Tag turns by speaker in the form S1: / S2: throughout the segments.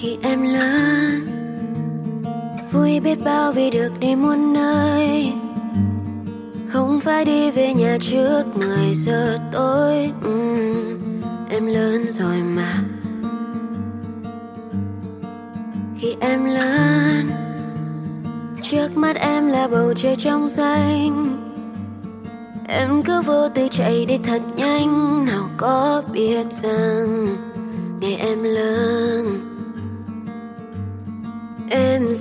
S1: khi em lớn. Vui biết bao vì được đi muôn nơi. Không phải đi về nhà trước 10 giờ tối. Uhm, em lớn rồi mà. Khi em lớn trước mắt em là bầu trời trong xanh. Em cứ vô tư chạy đi thật nhanh nào có biết rằng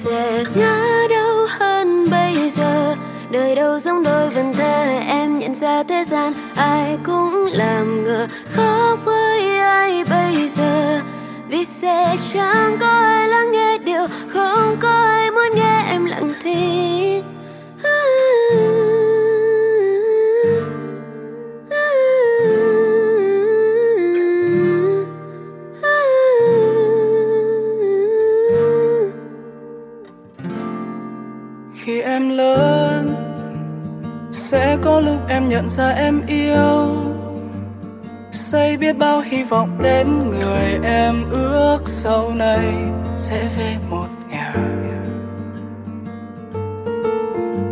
S1: sẽ ngã đâu hơn bây giờ. Đời đâu giống đôi vần thơ em nhận ra thế gian ai cũng làm ngờ. Khó với ai bây giờ
S2: lớn. Sẽ có lúc em nhận ra em yêu. Xây biết bao hy vọng đến người em ước sau này sẽ về một nhà.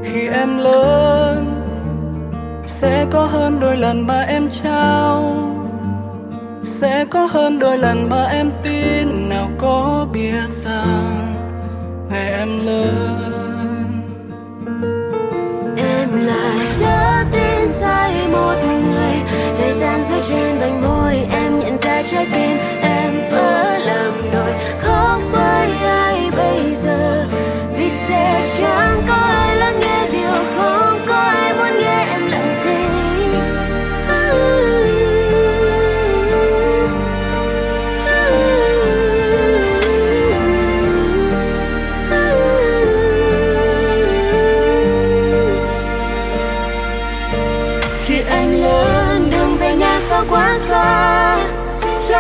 S2: Khi em lớn, sẽ có hơn đôi lần mà em trao. Sẽ có hơn đôi lần mà em tin nào có biết rằng ngày em lớn.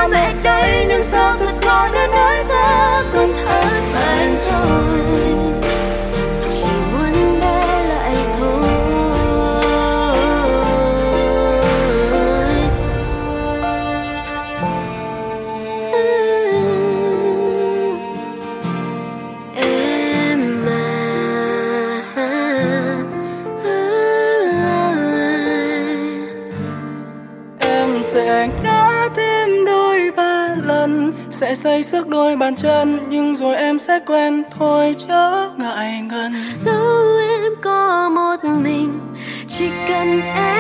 S1: Cha mẹ đây, nhưng sao thật khó để nói ra con thất bại rồi? Chỉ muốn bé lại thôi. Em à, à, à, à
S2: em sẽ ngã thêm đôi thân sẽ xây sức đôi bàn chân, nhưng rồi em sẽ quen. Thôi chớ ngại ngần.
S1: Dẫu em có một mình, chỉ cần em